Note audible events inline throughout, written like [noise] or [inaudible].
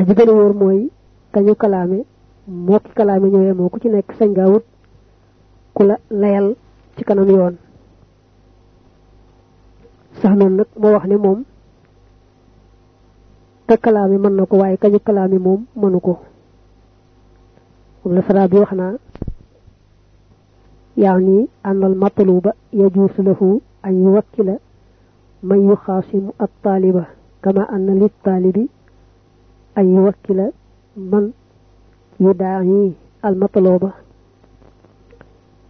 wax ji gën a wóor kañu kalaame moo ki kalaame ñëwee moo ku ci nekk sañ ngaa wut ku la layal ci kanam yoon sax noonu nag moo wax ne moom ka kalaame mën na ko kañu kalaame moom mënu ko moom la sara bi wax naa يعني أن المطلوب يجوز له أن يوكل من يخاصم الطالب كما أن للطالب أن يوكل من يداعي المطلوب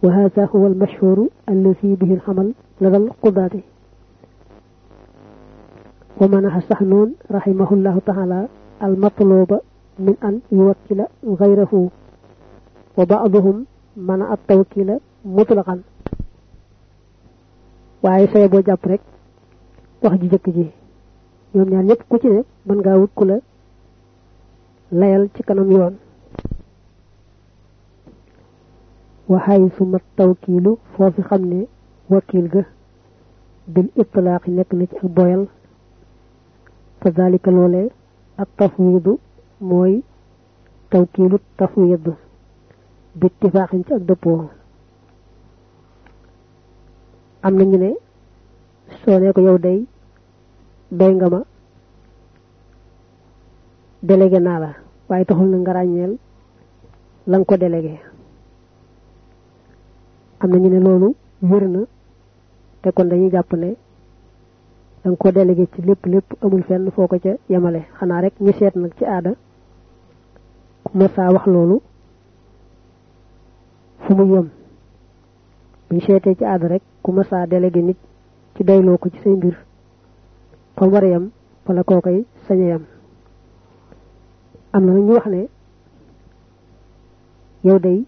وهذا هو المشهور الذي به الحمل لدى القضاة ومنح سحنون رحمه الله تعالى المطلوب من أن يوكل غيره وبعضهم منع التوكيل mutlaqan. Waaye say boo jàpp rek wax ji jëkk ji. Ñoom ñëpp ku ci wut ku la layal ci kanam yoon. Waxaay suma tawkiilu foofi xam ne wakil ga bil itlaaqi nekk na ci ak boyal. Fa dalika loolee ak tafwiidu mooy tawkiilu tafwiid bi ittifaaxin ci ak dëppoo. Am na ñu ne ne ko yow day doy nga ma délégué naa la waaye taxul na nga ràññeel la nga ko délégué. Am na ñu ne loolu wér na te kon dañuy jàpp ne da nga ko délégué ci lépp lépp amul fenn foo ko ca yemale. Xanaa rek ñu seet nag ci aada ku wax loolu fu mu yem. Buñ seetee ci aada rek ku ma saa délégué nit ci doyloo ko ci say mbir fa war a yem fa la koo koy sañ a yem am na ñu wax ne yow day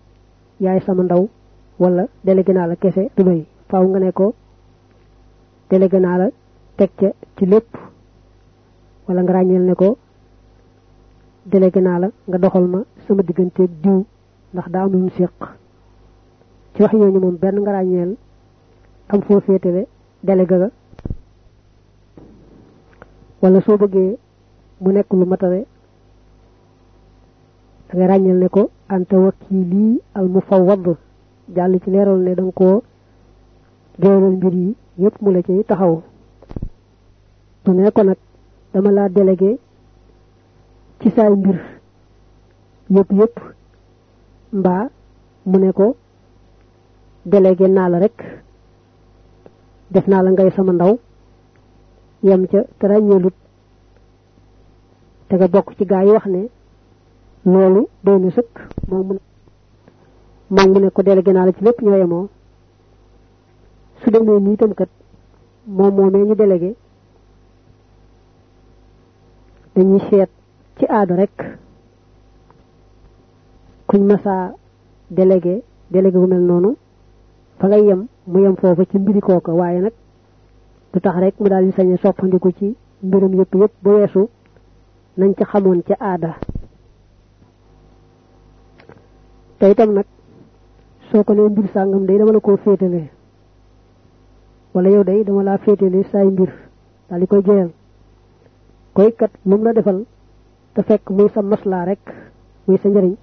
yaay sama ndaw wala délégué naa la kese du doy faaw nga ne ko délégué naa la teg ca ci lépp wala nga ràññeel ne ko délégué naa la nga doxal ma sama digganteeg diw ndax daa am lu ñu séq. Ci wax moom benn nga ràññeel am foo féetale délégué ga wala soo bëggee mu nekk lu nga ràññeel ne ko anta wakili al mufawwad jàll ci leeral ne danga koo géewalal mbir yi yépp mu la ci taxaw. Su ne ko nag dama laa délégué ci saay mbir yépp yépp. Mbaa mu ne ko délégué naa la rek def naa la ngay sama ndaw yem ca te ràññeelut te nga bokk ci gaa wax ne loolu doy na sëkk. Moom mu moom mu ne ko délégué naa la ci lépp ñoo yemoo. Su demee nii itam kat moom moomee ñu délégué. Dañuy seet ci aada rek kuñ masaa délégué délégué bu mel noonu fa ngay yem mu yem foofa ci mbiri kooka. Waaye nag du tax rek mu daal di sañ a soppandiku ci mbiram yëpp yëpp ba weesu nañ ca xamoon ca aada te itam nag soo ko nee mbir sàngam day dama la koo féetale. Wala yow day dama laa féetale saay mbir daal di koy joyal koy kat lu mu la defal te fekk muy sa maslaa rek muy sa njëriñ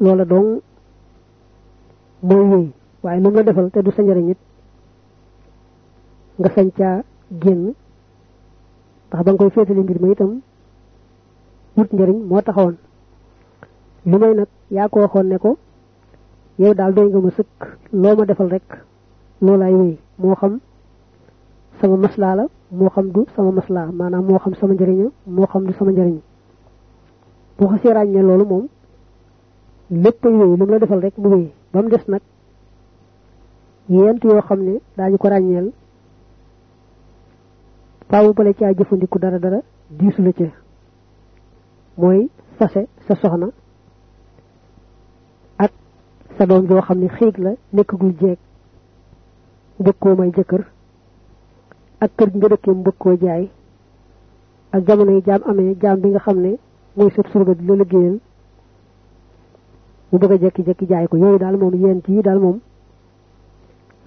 loola dong mooy wéy. Waaye lu mu la defal te du sa njëriñ it. Nga sañ caa génn ndax ba nga koy féetale mbir ma itam wut njëriñ moo taxawoon. Li may nag yaa ko waxoon ne ko yow daal doy nga ma sëkk loo ma defal rek loolaay wéy. Moo xam sama maslaa la moo xam du sama maslaa. Maanaam moo xam sama njëriña moo xam du sama njëriñ. Boo xasee ràññee loolu moom lépp ay wéy lu mu la defal rek mu wéy. Ba mu des nag yent yoo xam ne daañu ko ràññeel faawu bale caa jëfandiku dara dara diisu la ca. Mooy fase sa soxna sa doom joo xam ne xiig la nekkagul jeeg. Bëgg koo may jëkkër. Ak kër gi nga dëkkee mu bëgg koo jaay. Ak jamono yi jaam amee jaam bi nga xam ne mooy surga di la liggéeyal. Mu bëgg a jekki-jekki jaay ko. Yooyu daal moom yent yi daal moom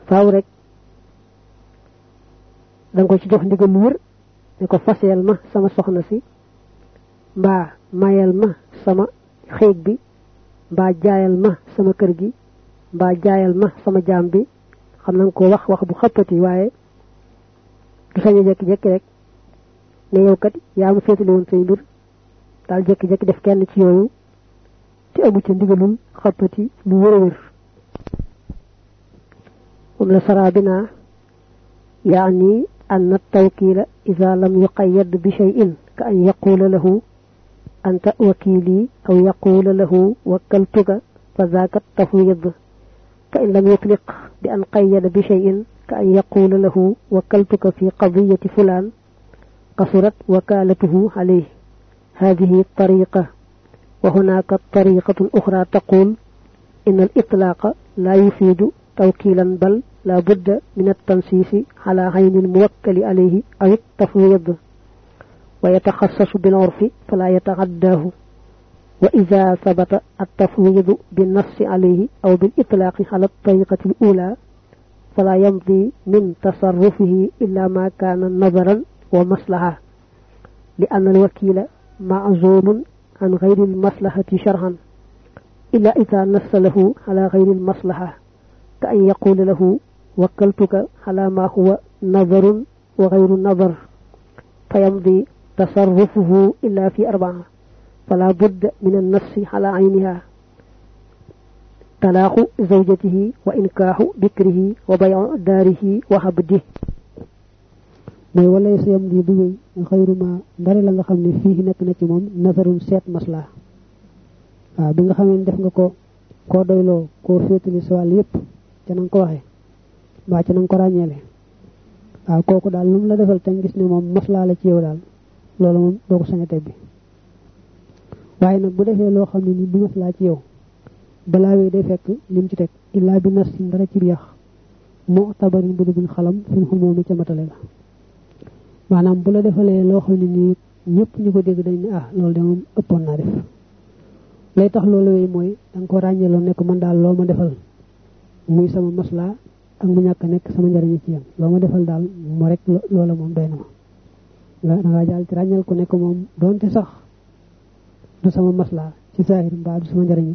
faaw rek danga ko ci jox ndigal wër ne ko faseel ma sama soxna si mbaa mayal ma sama xéeg bi mbaa jaayal ma sama kër gi mbaa jaayal ma sama jaam bi xam nañ ko wax wax bu xëppati waaye du sañ a jekki-jekki rek ne yow kat yaa ma féetale woon say mbir daal jekki-jekki def kenn ci yooyu te amu ci ndigalul xëppati lu wër wër moom la saraa bi naa يعني أن التوكيل إذا لم يقيد بشيء كأن يقول له أنت وكيلي أو يقول له وكلتك فذاك التفويض كأن لم يطلق بأن قيد بشيء كأن يقول له وكلتك في قضية فلان قصرت وكالته عليه. هذه الطريقة. وهناك طريقة أخرى تقول إن الإطلاق لا يفيد توكيلا بل لا بد من التنسيس على عين الموكل عليه أو التفويض. ويتخصص بالعرف فلا يتعداه وإذا ثبت التفويض بالنص عليه أو بالإطلاق على الطريقة الأولى فلا يمضي من تصرفه إلا ما كان نظرا ومصلحة. لأن الوكيل معزول عن غير المصلحة شرعا إلا إذا نص له على غير المصلحة. كأن يقول له وكلتك على ما هو نظر وغير نظر. فيمضي تصرفه إلا في أربعة. فلا بد من النص على عينها. طلاق زوجته وإنكاح بكره وبيع داره وحبده ما ولا يسيم لي بوي خير ما دار لا خا خني فيه نك نتي موم نظر سيت مسلا ا بيغا خا خني دفنكو كو كو دويلو كو فيتلي سوال ييب تي نانكو واخي با تي نانكو رانيالي ا كوكو دال لوم لا ديفال تان غيس ني موم مسلا لا تي يو دال loolu moom doo ko sañ a tebbi waaye nag bu defee loo xam ne ni du maslaa ci yow balaa wee day fekk lim ci teg illaa bi nas sin dara ci yax moo tabarin bu dugul xalam mu xumoomi ca matale la. Maanaam bu la defalee loo xam ne nii ñëpp ñu ko dégg dañ ne ah loolu de moom ëppoon naa def. Lay tax loolu wéy mooy da nga ko ràññeeloo ne ko man daal loo ma defal muy sama maslaa ak mu ñàkk nekk sama njariñ ci yam. Loo ma defal daal mo rek loola moom doy na ma nga da jàll ci ràññal ko nekk moom doonte sax du sama maslaa ci saahir mbaa du sama njariñ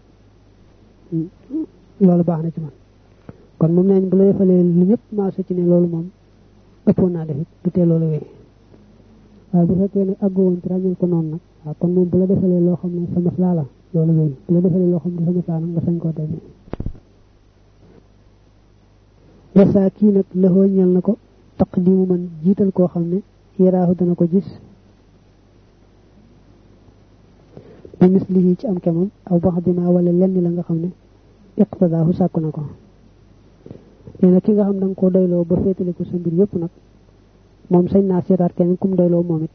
loolu baax na ci man kon moom nañ bu la defalee lu ñëpp maase ci ne loolu moom ëppoon naa def du tee loolu wéy waaye bu fekkee ne àggu woon ci ràññal ko noonu nag waaw kon moom bu la defalee loo xam ne sa maslaa la loolu wéy bu la defalee loo xam ne sa nga sañ koo tey wasa kii nag lëxoo ko taqdimu man jiital koo xam ne yaraahu dana ko gis bi mislihi ci am kemam aw bax dima wala lenn la nga xam ne iqtadaahu sàkku na ko nee na ki nga xam da nga koo doyloo ba féetale ko sa mbir yépp nag moom sañ naa seetaat kenn kum doyloo moom it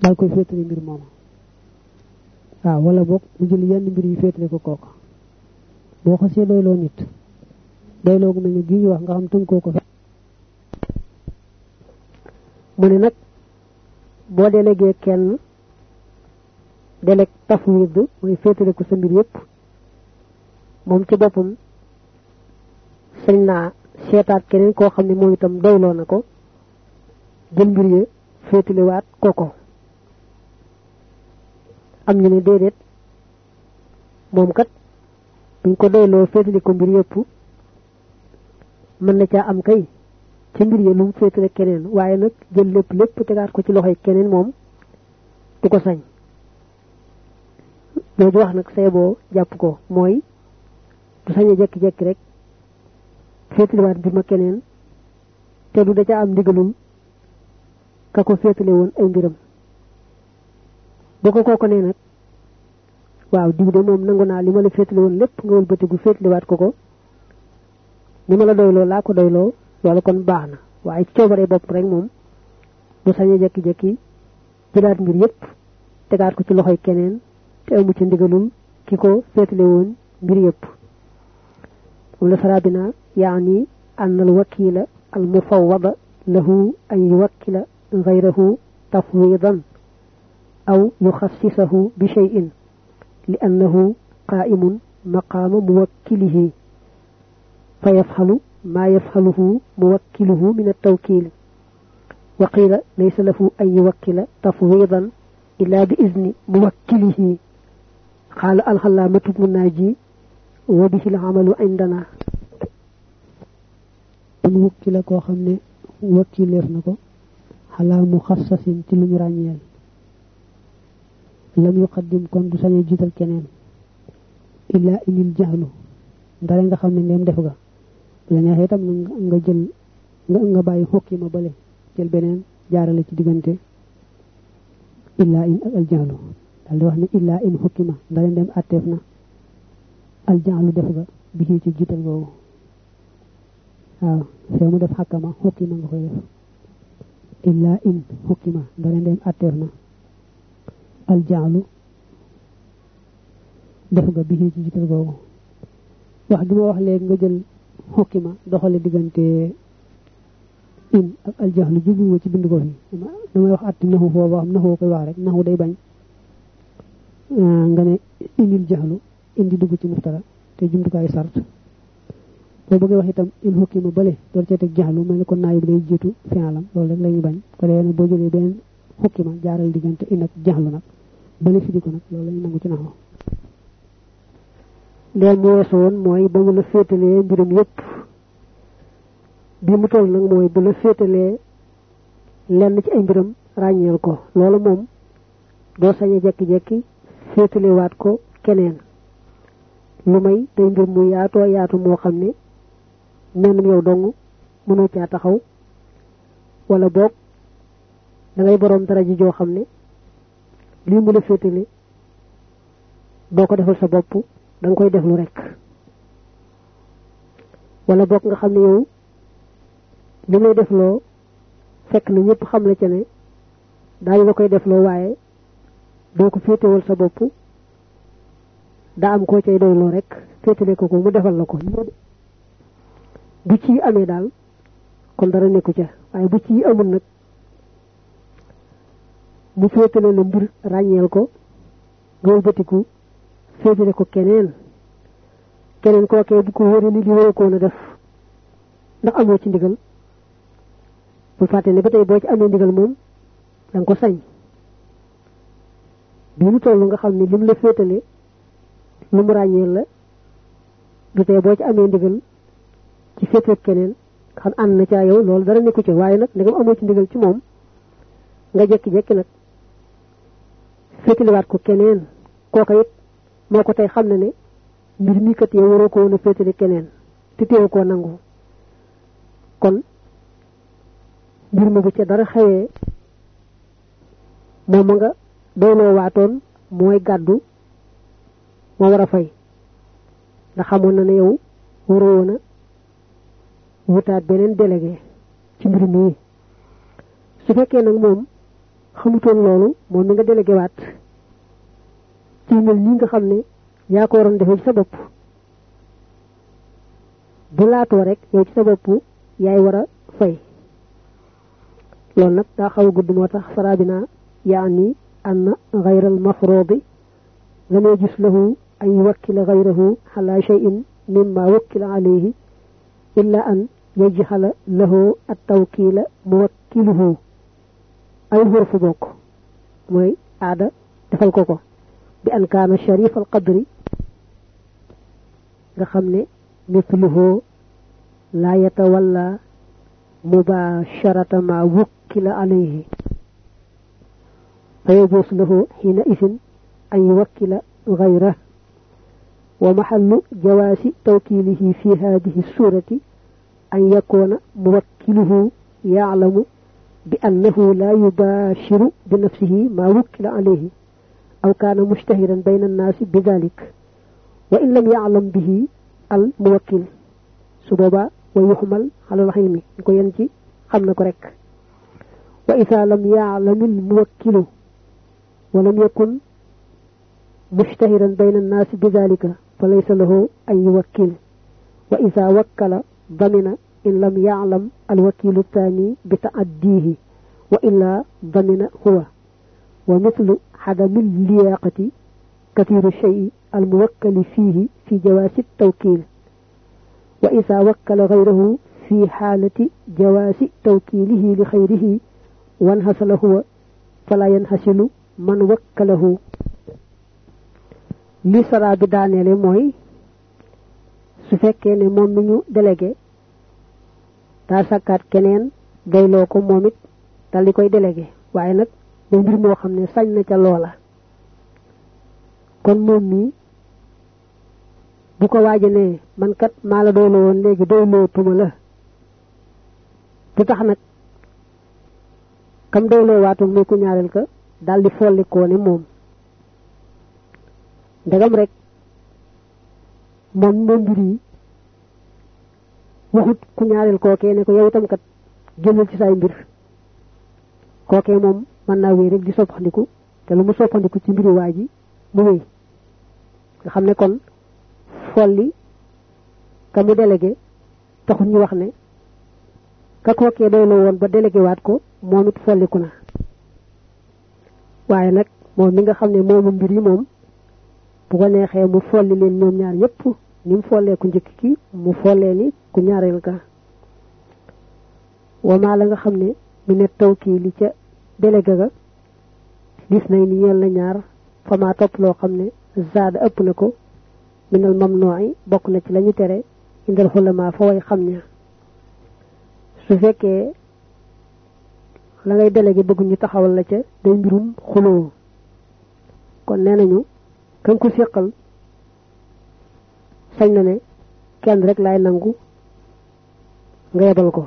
dal koy féetale mbir mooma waaw wala boog mu jël yenn mbir yi féetale ko kooka boo xasee doyloo nit doyloo gu mel ni ñu wax nga xam tënkoo ko fe mu ne nag boo délégué kenn déleg tafwid mooy féetale ko sa mbir yépp moom ci boppam sañ naa seetaat keneen koo xam ne moom itam doyloo na ko jël mbir ya féetalewaat kooko am ñu ne déedéet moom kat buñ ko doyloo féetale ko mbir yépp mën na caa am kay ci mbir ya mu féetale keneen waaye nag jël lépp lépp tegaat ko ci loxoy keneen moom du ko sañ. Loolu wax nag say boo jàpp ko mooy du sañ a jekki-jekki rek féetaliwaat mbir ma keneen te du da ca am ndigalul ka ko féetale woon ay mbiram. Boo ko kooko nee nag waaw diw de moom nangu naa li ma la féetale woon lépp ko ko la ko loolu kon baax na waaye ci coobaree bopp rek moom du sañ a jekki-jekki jëlaat mbir yépp tegaat ko ci loxoy keneen te amu ci ndigalul ki ko woon mbir yépp wala sarabina yaani an al wakila al mufawwada lahu an yuwakkila غيره تفويضا أو يخصصه بشيء لأنه قائم مقام موكله فيفعل ما يفعله موكله من التوكيل. وقيل ليس له أن يوكل تفويضا إلا بإذن موكله. قال الخلامة ابن الناجي وبه العمل عندنا. الوكل كو خمني وكيل يرنكو على مخصص تلوني رانيال لم يقدم كون دو ساني جيتال كنين. إلا إن الجهل. دا ليغا خامني نيم ديفغا la neexee itam nga jël nga nga bàyyi xokki ma bale jël beneen jaarale ci diggante illa in ak aljaalu. Dal di wax ne illa in xokki ma nga leen dem atteef na. Aljaalu def ga bi ci ci jiital googu. Waaw fee mu def xakkama xokki ma nga koy def. Illa in xokki ma nga leen dem atteef na. Aljaalu def nga bi ci jiital googu. Wax gi ma wax léegi nga jël xukkima doxale diggante in ak al jaalu jubluwuma ci bind ko fi. Damay wax atti naxu foofu xam naxu koy wax rek naxu day bañ. Nga ne inil jaalu indi dugg ci muftara te jumtukaay sart. Boo bëggee wax itam in xukkima bale door cee teg jaxlu mel ni kon naayib day jiitu fialam loolu rek la ñu bañ. Ko dee nag boo jëlee beneen xukkima jaaral diggante in ak jaxlu nag bale fi di ko nag loolu la ñu nangu ci naxoo leen mu weesu woon mooy ba mu la féetalee mbirum yépp. Bi mu toll nag mooy bu la féetalee lenn ci ay mbiram ràññeel ko. Loolu moom doo sañ a jekki-jekki féetalewaat ko keneen. Lu may day mbir mu yaatoo yaatu moo xam ne mennum yow dong mënoo caa taxaw. Wala boog da ngay borom dara ji joo xam ne lii mu la féetale doo ko defal sa bopp da nga koy deflu rek. Wala boog nga xam ne yow li may defloo fekk na ñëpp xam la ca ne daañu la koy defloo waaye doo ko féetewal sa bopp daa am koo cay doyloo rek féetale ko ko mu defal la ko. Bu ci amee daal kon dara nekku ca. Waaye bu ci amul nag mu féetale la mbir ràññeel ko nga wëlbatiku féetale ko keneen keneen kookee bu ko wóoree ni li waroo koon a def? Ndax amoo ci ndigal bul fàtte ne ba tey boo ci amee ndigal moom da nga ko sañ bi mu toll nga xam ne lim la féetale lu mu ràññeel la du tey boo ci amee ndigal ci féetee keneen xam ànd na caa yow loolu dara nekku ci waaye nag ndegam amoo ci ndigal ci moom nga jekki-jekki nag féetaliwaat ko keneen kooka it moo ko tey xam na ne mbir mi kat yow waroo ko woon a féetali keneen te teewu koo nangu. kon mbir ma bu ca dara xewee moom ma nga doyloo waatoon mooy gàddu moo war a fay. ndax xamoon na ne yow waroo woon a wutaat beneen délégué ci mbir mi. su fekkee nag moom xamutoon loolu moom mi nga délégué waat mel nii nga xam ne yaa ko waroon ci sa bopp bu laatoo rek yow ci sa bopp yaay war a fay loolu nag daa xaw a gudd moo tax farabina yaani ann غير المفروض لم يجوز له أن يوكل غيره على شيء مما وكل عليه إلا أن يجعل له التوكيل موكله أي حرف بوك موي عادة defal ko bi an kaana sharif al qadri nga xam ne mithluhu la yatawalla mubasharata فيجوز له حينئذ أن يوكل غيره ومحل جواز توكيله في هذه السورة أن يكون موكله يعلم بأنه لا يباشر بنفسه ما وكل عليه أو كان مشتهرا بين الناس بذلك وإن لم يعلم به الموكل. سببا ويحمل على العلم نكو ينجي خمنا كرك وإذا لم يعلم الموكل ولم يكن مشتهرا بين الناس بذلك فليس له أن يوكل. وإذا وكل ضمن إن لم يعلم الوكيل الثاني بتعديه وإلا ضمن هو. ومثل عدم اللياقة كثير الشيء الموكل فيه في جواز التوكيل. وإذا وكل غيره في حالة جواز توكيله لخيره وانحصل هو فلا ينحصل من وكله. لي سرا بدانيل موي su fekkee ne moom mi ñu délégué daa sakkaat keneen dayloo ko moom it dal di koy délégué. Waaye nag da mbir moo xam ne sañ na ca loola. Kon moom mii bu ko ne man kat maa la doyloo woon léegi doyloo tuma la. Du tax nag kam doyloo waatoon muy ku ñaareel ka daal di follikoo ne moom. Ndegam rek moom moom mbir yi waxut ku ñaareel kookee ne ko yow itam kat génnal ci say mbir. Kookee moom mën naa wéy rek di soppandiku te lu mu soppandiku ci mbiri waa ji mu wéy. Nga xam ne kon folli ka mu délégué taxul ñu wax ne ka kookee doy la woon ba délégué waat ko moom folliku na. Waaye nag moom mi nga xam ne moomu mbir yi moom bu ko neexee mu folli leen ñoom ñaar ñëpp ni mu follee ku njëkk ki mu follee ni ku ñaareel ka. Wamaa la nga xam ne mi ne taw kii li ca délégué ga gis nañ ni ñeel na ñaar fama topp loo xam ne zaada ëpp na ko. Minal mamnu'i bokk na ci lañu tere indal xulama fa way xam ña. Su fekkee la ngay délégué bëgg ñu taxawal la ca day mbirum xuloo. Kon nee kan ko séqal sañ na ne kenn rek laay nangu nga yebal ko.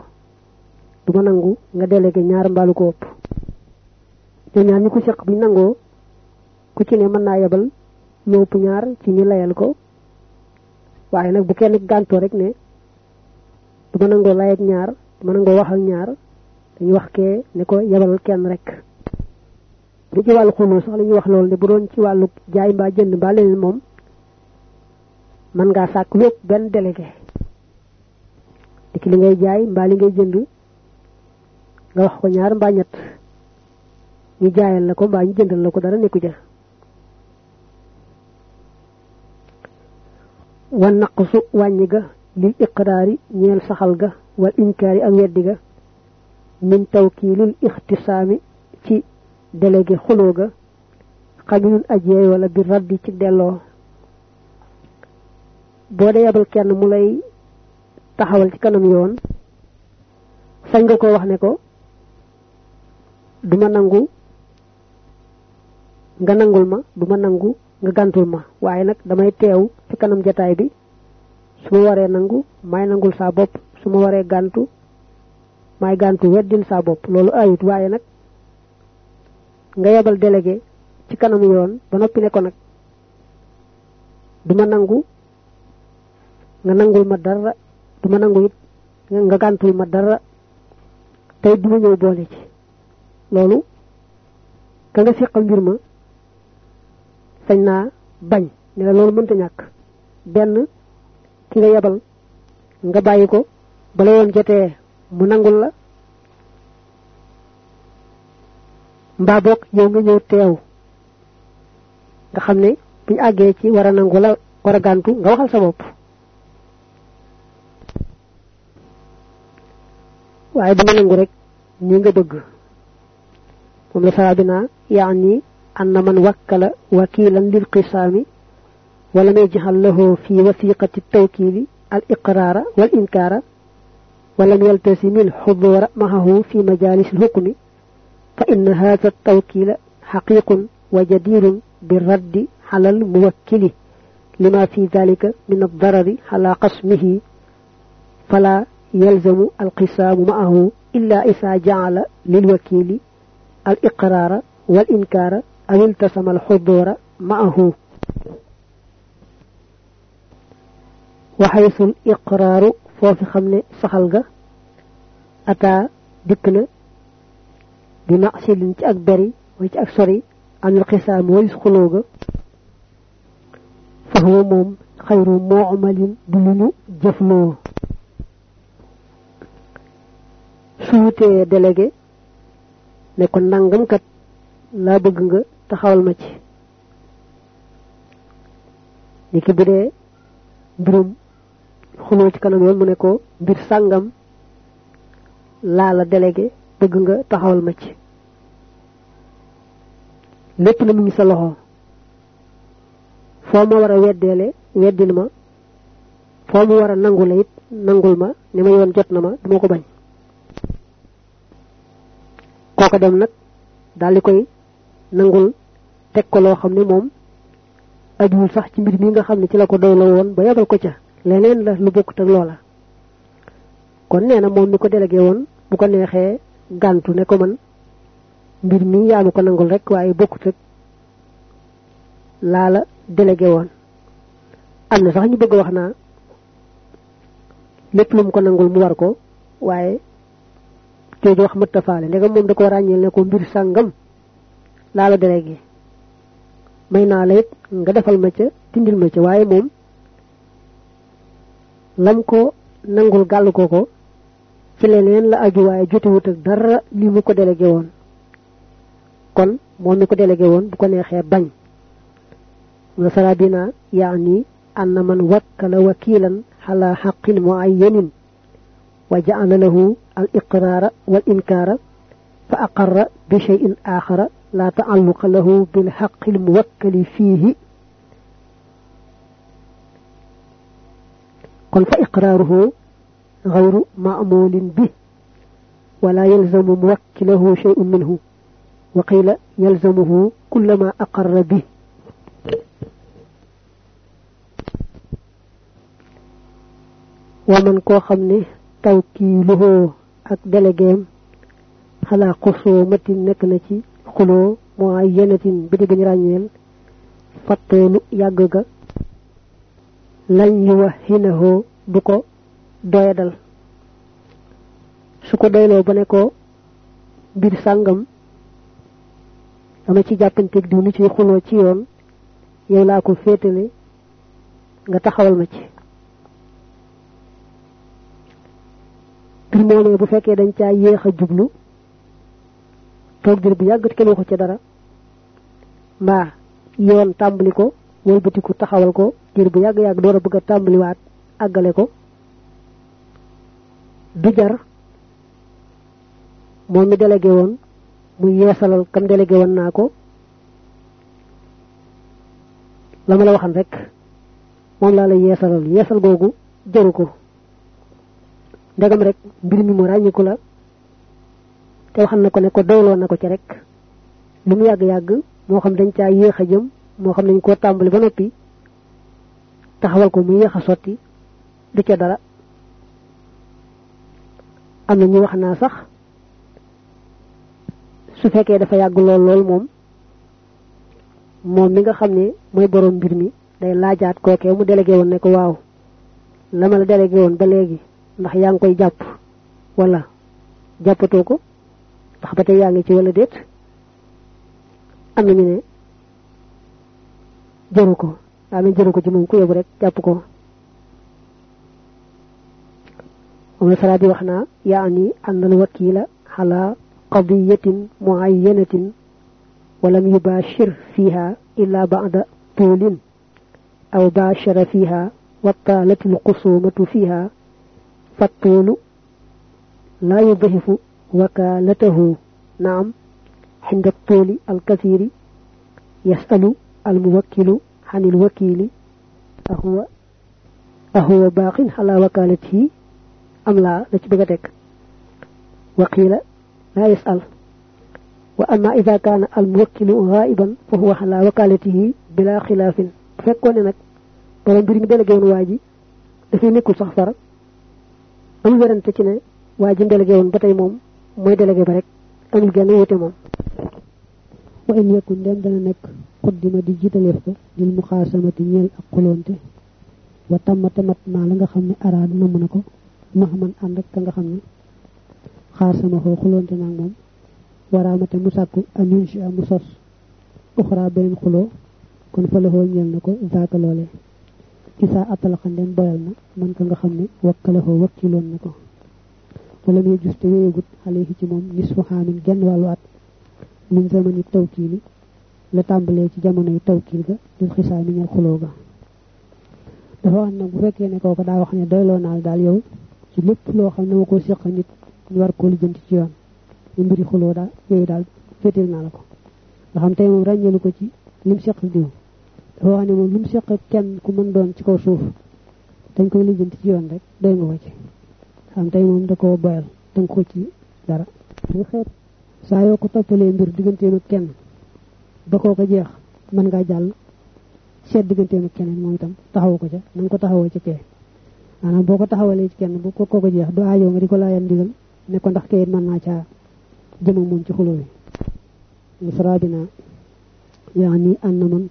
Duma nangu nga délégué ñaar mbaalu ko ñoom ñaar ñi ko séq buñ nangoo ku ci ne mën naa yebal ëpp ñaar ci ñu layal ko. Waaye nag bu kenn gàntoo rek ne duma nangoo lay ak ñaar duma nangoo wax ak ñaar dañu wax kee ne ko yebal kenn rek. Bu ci wàllu xuloo sax la wax loolu ne bu doon ci wàllu jaay mbaa jënd mbaa leneen moom mën ngaa sàkk lépp benn délégué diki li ngay jaay mbaa li ngay jënd nga wax ko ñaar mbaa ñett ñu jaayal la ko mbaa ñu jëndal la ko dara nekku ja wan naqsu wàññi ga lil iqraari ñeel saxal ga wal inkaari ak weddi ga min tawkiilil ixtisaami ci délégué xuloo ga. Xaminun ajeey wala bi raddi ci delloo boo dee yabal kenn mu lay taxawal ci kanam yoon nga ko wax ne ko duma nangu nga nangul ma duma nangu nga gàntul ma. Waaye nag damay teew ci kanam jataay bi. Su ma waree nangu may nangul saa bopp. Su ma gàntu may gàntu weddil saa bopp. Loolu ayut. Waaye nag nga yebal délégué ci kanam yoon ba noppi ne ko nag duma nangu nga nangul ma dara. Duma nangu it nga gàntul ma dara. Tey duma ñëw boole ci. Loolu ka nga seqal ma sañ naa bañ. Ne la loolu mënta ñàkk. Benn ki nga yebal nga bàyyi ko. Bala yoon jotee mu nangul la. Mbaa boog yow nga ñëw teew. Nga xam ne buñ àggee ci war a nangu la war a gàntu nga waxal sa bopp. Waaye dama nangu rek ñi nga bëgg. Moom la saraa bi naa anna man wakkala wakilan lil qisaami ولم يجعل له في وثيقة التوكيل الإقرار والإنكار ولم يلتزم الحضور معه في مجالس الحكم فإن هذا التوكيل حقيق وجدير بالرد على الموكل لما في ذلك من الضرر على قسمه فلا يلزم القسام معه إلا إذا جعل للوكيل الإقرار والإنكار أن التسم الحضور معه. وحيث الإقرار فوفي خمني سخلغ أتا دكنا بمعسل تأكبري ويتأكسري عن القسام ويسخلوغ. فهو موم خير معمل دلنو جفنو. suutee délégué ne نانغم كت لا بغنغ. Taxawal ma ci. Ni ki bu dee mbirum xuloo ci kanam yoon mu ne ko mbir sàngam laa la délégué bëgg nga taxawal ma ci. Lépp na mu ngi sa loxo. Foo ma war a weddeele weddil ma. Foo mu war a nangule it nangul ma. Ni ma yoon jot na ma ko bañ. Kooka dem nag daal di koy nangul teg ko loo xam ne moom ajuwul sax ci mbir mi nga xam ne ci la ko doy la woon ba yabal ko ca. Leneen la lu bokkut ak loola. Kon nee na moom mi ko délégué woon bu ko neexee gàntu ne ko man mbir mi yaa ko nangul rek waaye bokkut ak laa la délégué woon. Am na sax ñu bëgg wax naa lépp lu mu ko nangul mu war ko waaye jooju wax mëtta faale ndegam moom da ko ràññeel ne ko mbir sàngam laa la délégué may naa la it nga defal ma ca tindil ma ca waaye moom lam ko nangul gàll ko ko ci leneen la aju waaye jotewut ak dara li mu ko délégué woon kon moom mi ko délégué woon bu ko neexee bañ nasara bina yaani anna man wakkala wakilan ala haqqin muayyanin wa ja'ala lahu al iqrara wal inkara لا تعلق له بالحق الموكل فيه. قل فإقراره غير مأمول به ولا يلزم موكله شيء منه وقيل يلزمه كلما أقر به. ومن كو خمني توكيله أك دلجيم خلا قصومة نكنتي. Na ci xuloo muayyanatin bi di bañ ràññeel. Fattoolu yàgg ga. Lañ yu wax hinahoo du ko doyadal. Su ko doyloo ba ne ko mbir sàngam dama ci jàppanteeg diw ni ci xuloo ci yoon yow laa ko féetale nga taxawal ma ci. Bir bu fekkee dañ caa yéex a jublu toog dir bu yàgg kenn waxu ci dara. Mbaa yoon tàmbali ko wëlbatiku taxawal ko dir bu yàgg yàgg door a bëgg a tàmbaliwaat àggale ko. Du jar. Moom mi délégué woon mu yeesalal kam délégué woon naa ko. La waxan rek moom laa ko. Rek mbir mi la te waxan na ko ne ko doyloo na ko ci rek. Lu mu yàgg-yàgg moo xam dañ caa yéex a jëm moo xam dañ koo tàmbali ba noppi taxawal ko mu yéex a sotti du ca dara. Am na ñu wax naa sax su fekkee dafa yàgg lool lool moom moom mi nga xam ne mooy borom mbir mi day laajaat kookee mu délégué woon ne ko waaw la ma la délégué woon ba léegi ndax yaa ngi koy jàpp wala jàppatoo ko ndax ba tey yaa ngi ci wala déet am na ñu ne jëru ko daa mel jëru ko ci moom ku yóbbu rek jàpp ko moom la sara bi wax naa yaani anna al wakila ala qadiyatin muayyanatin ولم يباشر فيها إلا بعد طول أو باشر فيها وطالت القصومة فيها فالطول لا يضعف وكالته. نعم. عند الطول الكثير يسأل الموكل عن الوكيل أهو أهو باق على وكالته أم لا؟ نتبغتك وقيل لا يسأل. وأما إذا كان الموكل غائبا فهو على وكالته بلا خلاف. فكون نك. borom mbir mi délégué woon waa ji dafay nekkul sax fara amul werante ci ne mooy délégué ba rek amul genn wute moom. Wa in yakun dem dana nekk xuddima di jiitaleef ko lil muxaasamati ñeel ak xulonte wa tamma tamat maa la nga xam ne araadu namm na ko max man ànd ak ka nga xam ne xaasama xoo xulonte naag moom. Waraamate mu sàkku an yunshi a mu sos uxra beneen xuloo kon fa laxoo ñeel na ko zaaka loole. Isa atalaxa ndem boyal na man ka nga xam ne wakkalaxoo wakkiloon na ko wala muy juste wéyegut alayhi ci moom nisfu xaamin genn wàllu at min zamani tawkiili la tàmbalee ci jamono yi tawkiil ga lil xisaa mi ñal xuloo ga. Dafa wax nag bu fekkee ne kooku daa wax ne doyloo naal daal yow ci lépp loo xam ne ma ko séq nit ñu war koo lijjanti ci yoon. Ñu mbiri xuloo daal yooyu daal féetal naa la ko. Nga xam tey moom ràññeelu ko ci lim seq diw. Dafa wax ne moom lim seq kenn ku mën doon ci kaw suuf dañ koy lijjanti ci yoon rek doy nga ko ci xam tey moom da koo boyal danga ko ci dara. Nga xeet saa yoo ko toppalee mbir digganteem ak kenn ba koo ko jeex mën ngaa jàll seet digganteem ak keneen moom itam taxawu ko ca na nga ko taxawoo ci kee. Maanaam boo ko taxawalee ci kenn bu ko ko jeex du aajoo nga di ko laayal ndigal ne ko ndax kayit mën naa caa jëma moom ci xuloo bi. Misrabina yaani anna man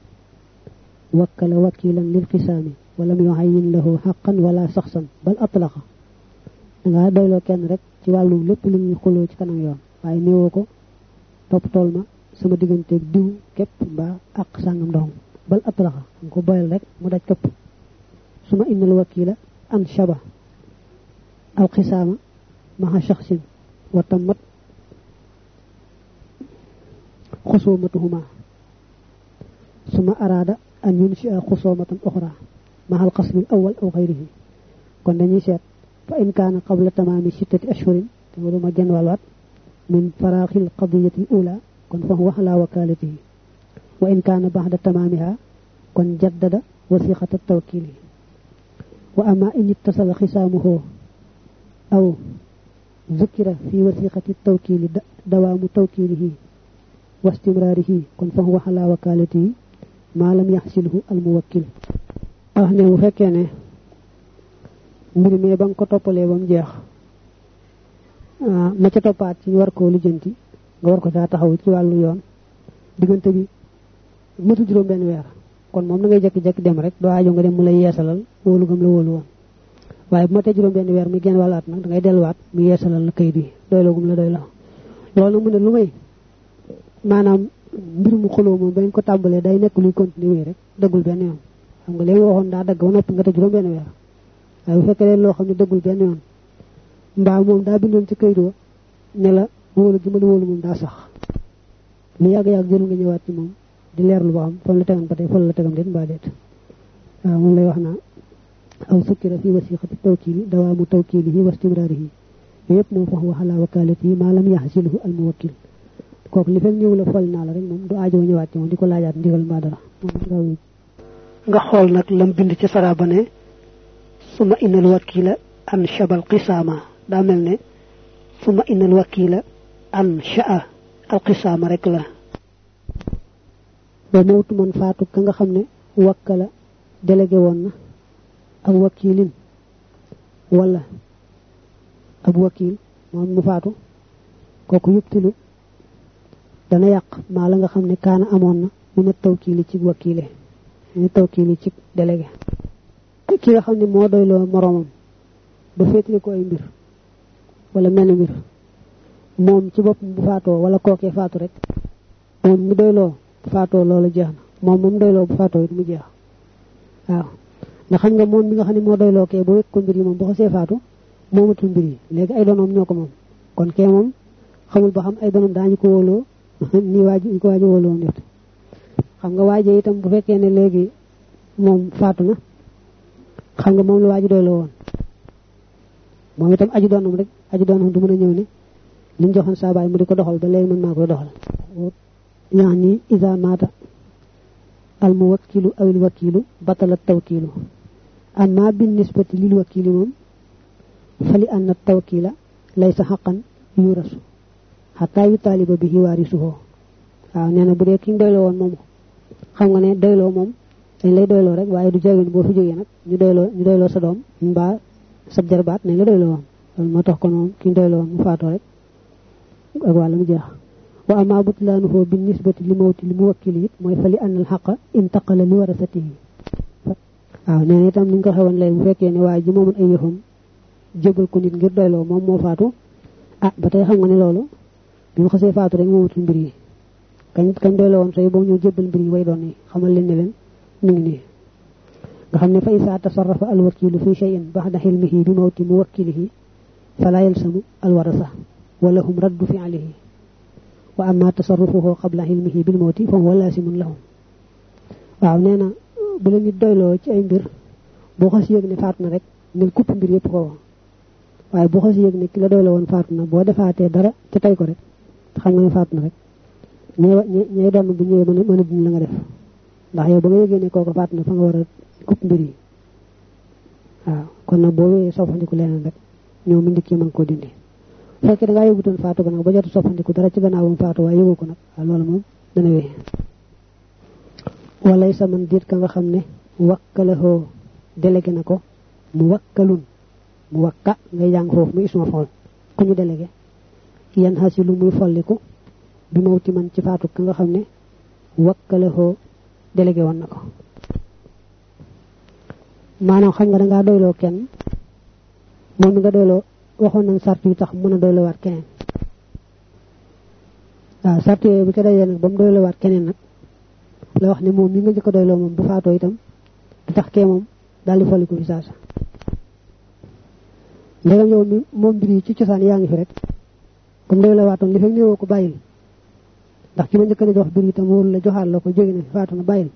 wakkala wakilan lil xisaami walam yuhayyin lahu xaqan wala saxsan bal atlaqa danga doyloo kenn rek ci wàllu lépp lu ñuy xuloo ci kanam yoon waaye néewoo ko topp tool ma sama digganteeg diw képp mbaa ak sàngam dong bal atlaqa nga ko boyal rek mu daj këpp suma innal wakila an shaba aw xisaama maha shaxsin wa tammat خصومتهما ثم أراد أن ينشئ خصومة أخرى مع القسم الأول أو غيره كون دانيي سيت فإن كان قبل تمام ستة أشهر تقول ما جن من فراغ القضية الأولى كن فهو على وكالته. وإن كان بعد تمامها كن جدد وثيقة التوكيل. وأما إن اتصل خصامه أو ذكر في وثيقة التوكيل دوام توكيله واستمراره كن فهو على وكالته ما لم يحصله الموكل. أهنه فكينه mbir mi ba nga ko toppalee ba mu jeex ma ca toppaat ci war koo lijjanti nga war ko caa taxaw ci wàllu yoon. Diggante bi mëtu juróom benn weer kon moom da ngay jekki-jekki dem rek doo aajo nga dem mu lay yeesalal wóolu gam la wóolu woon. Waaye bu ma tee juróom benn weer muy genn wàllaat nag da ngay delluwaat mu yeesalal la kayit bi doyloo gum la doy la loolu mu ne lu may maanaam mbir mu xuloo moom bañ ko tàmbalee day nekk luy continuer rek dëggul benn yoon. Xam nga léegi waxoon daa dagg ba noppi nga te juróom benn weer waaye bu fekkee leen loo xam ne dëggul benn yoon mbaa moom daa bindoon ci këyit wa ne la wóolu gi ma la wóolu moom daa sax lu yàgg-yàgg jël nga ñëwaat ci moom di leerlu ba xam fam la tegan ba tey fol la tegam déet mbaa déet waaw moom lay wax naa aw sukkira fi wasiqati tawkili dawaamu tawkilihi wa istimraarihi yëpp moom fa huwa ala wakalatihi maa lam yaxsilhu al muwakkil kooku li fekk ñëw la fol naa la rek moom du aajo ñëwaat ci moom di ko laajaat ndigal mbaa dara nga xool nag lam bind ci sara ba ne ثم إن الوكيل أنشب القسامة دا ملني. ثم إن الوكيل أنشأ القسامة ركلا بموت من فاتو كنغا خمني. وكلا دلقي وأنا أو وكيل. ولا أبو وكيل. مهم مفاتو كوكو يبتلو dana yàq maala nga xam ne kaana amoon na mun a tawkiili ci wakiile mun a tawkiili ci délégué ki nga xam ne moo doyloo moroomam ba féetali ko ay mbir wala mel mbir moom ci bopp bu faatoo wala kookee faatu rek moom mu doyloo faatoo loolu jeex na moom moom doyloo bu faatoo it mu jeex waaw. Ndax xam nga moom mi nga xam ne moo doyloo kee ba wekk ko mbir yi moom bu xasee faatu moomatul mbir yi léegi ay donoom ñoo ko moom. Kon kee moom xamul ba xam ay donoom daañu ko wóoloo [laughs] ni waaj ñu ko waaj wóoloo nit xam nga waaje itam bu fekkee ne léegi moom faatu na xam nga moom la waaju doyloo woon. Moom itam aju doonam rek aju doonam du mën a ñëw ne li ñu joxoon saa baay mu di ko doxal ba léegi mën maa koy doxal. Yaani isa maata al muwakkilu aw il wakilu batala tawkilu amma bin nisbati lil wakili moom fali anna tawkila laysa xaqan yurasu xataa yu taaliba bi xiwaarisuhoo waaw nee na bu dee ki ñu doyloo woon moom xam nga ne doyloo moom dañ lay doyloo rek waaye du jagin boo fi jógee nag ñu doyloo ñu doyloo sa doom mbaa sab jarbaat nañ la doyloo woon loolu moo tax kon moom ki ñu doyloo woon mu faatoo rek ak wàlla mu jeex. Wa ama butlaanuhu bi nisbati li mawti li mu wakkili it mooy fa li ann al xaqa intaqala li warasatihi. Waaw nee na itam ni nga ko xewoon léegi bu fekkee ne waaye ji moomun ay yëfam jëbal ko nit ngir doyloo moom moo faatu. Ah ba tey xam nga ne loolu bi mu xasee faatu rek moomatul mbir yi. Kañ kañ doyloo woon sooy boo ñëw jëbbal mbir yi way doon ni xamal leen ne leen نيني خامني فايسا تصرف الوكيل في شيء بعد حلمه بموت موكله فلا يلزم الورثه ولهم رد فعله. وأما تصرفه قبل حلمه بالموت فهو لازم لهم. واونينا بلاني دويلو سي اي مبير بو خاس يغني فاتنا رك نيل كوب مبير ييب كو واي بو خاس يغني كلا دويلو وون فاتنا بو دفاتي دارا تي تاي كو رك خامني فاتنا رك ني ني دون بو ني من من لا نغا ديف ndax yow ba nga yëgee ne kooku faat na fa nga war a kupp mbir yi waaw kon nag boo wéyee soppandiku leneen rek ñëw mu ndikki mën koo dindi. Fekkee da ngaa yëgutoon faatu ko nag ba jot soppandiku dara ci gannaawam faatu waaye yëgu ko nag waaw loolu moom dana wéy. Walay sa man diit ka nga xam délégué mu wakkalun mu wakka ngay isma xool ku ñu délégué. Yan xasilu muy folliku bi mawti man ci faatu ka nga délégué woon na ko. Maanaam xam nga da ngaa doyloo kenn moom mi nga doyloo waxoon nañ sart yu tax mën a doyloo waat keneen. Waaw sart yooyu bi ko dajee nag ba mu doyloo waat keneen nag la wax ne moom mi nga njëkk a doyloo moom bu faatoo itam tax kee moom daal di folliku fi saasa. Ndegam yow mi moom ci cosaan yaa ngi fi rek comme doyloo waatoon li fekk néewoo ko bàyyil ndax ki ma njëkk a jox mbir itam wóoru la joxaat la ko jóge na fi faatu na bàyyil